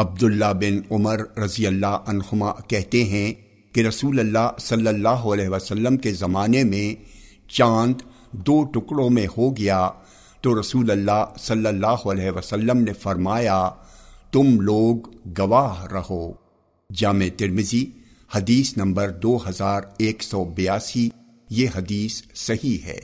عبداللہ بن عمر رضی اللہ عنہما کہتے ہیں کہ رسول اللہ صلی اللہ علیہ وسلم کے زمانے میں چاند دو ٹکڑوں میں ہو گیا تو رسول اللہ صلی اللہ علیہ وسلم نے فرمایا، تم لوگ گواہ رہو۔ جامع ترمزی حدیث نمبر دو ہزار ایک سو بیاسی، یہ حدیث صحیح ہے۔